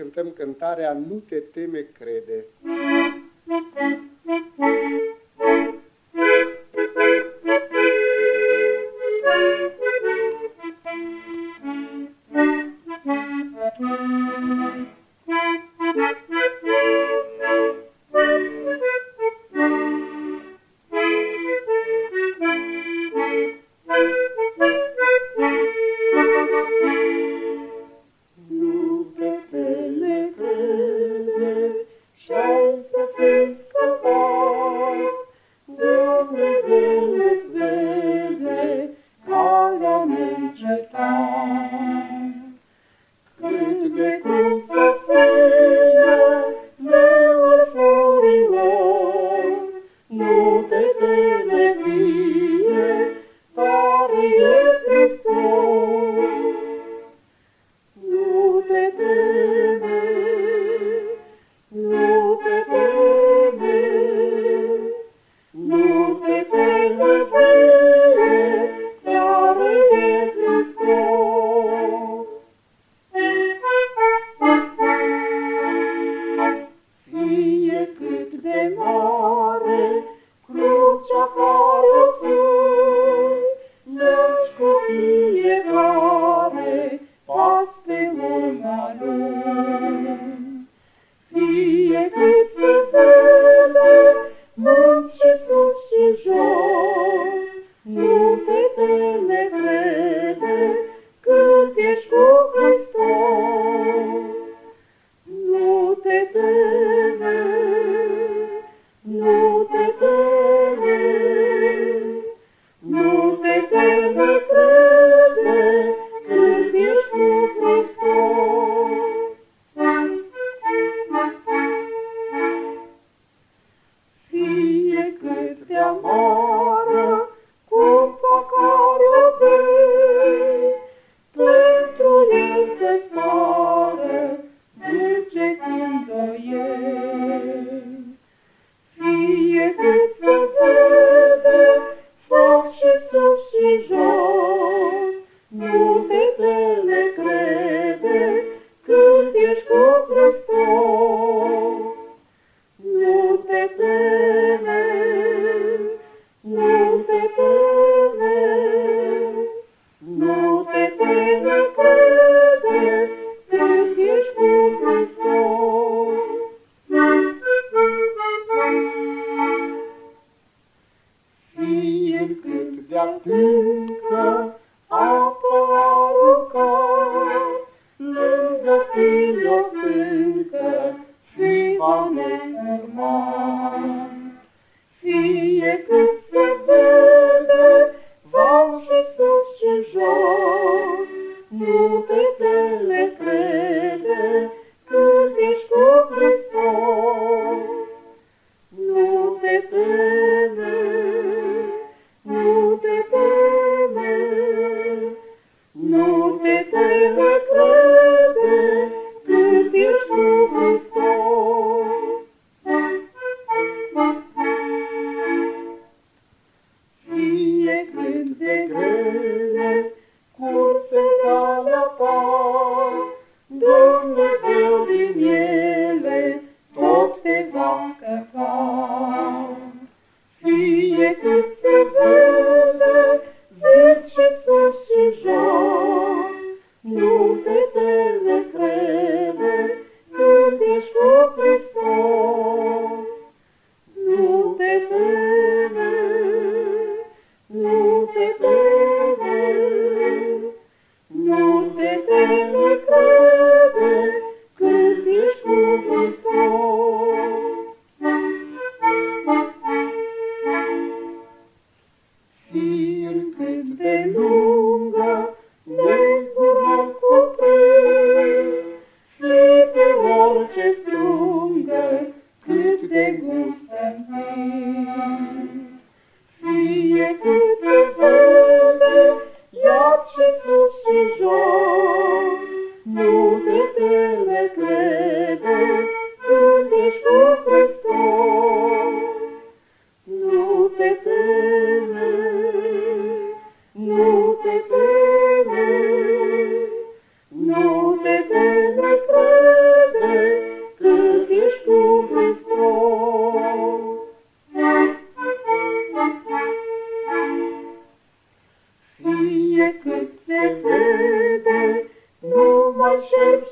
cântăm cântarea Nu te teme, crede. Thank you. Mr. Jezus, Jezus. Christmas. Așerp șele,